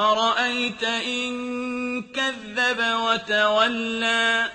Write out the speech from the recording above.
أَرَأَيْتَ إِن كَذَّبَ وَتَوَلَّىٰ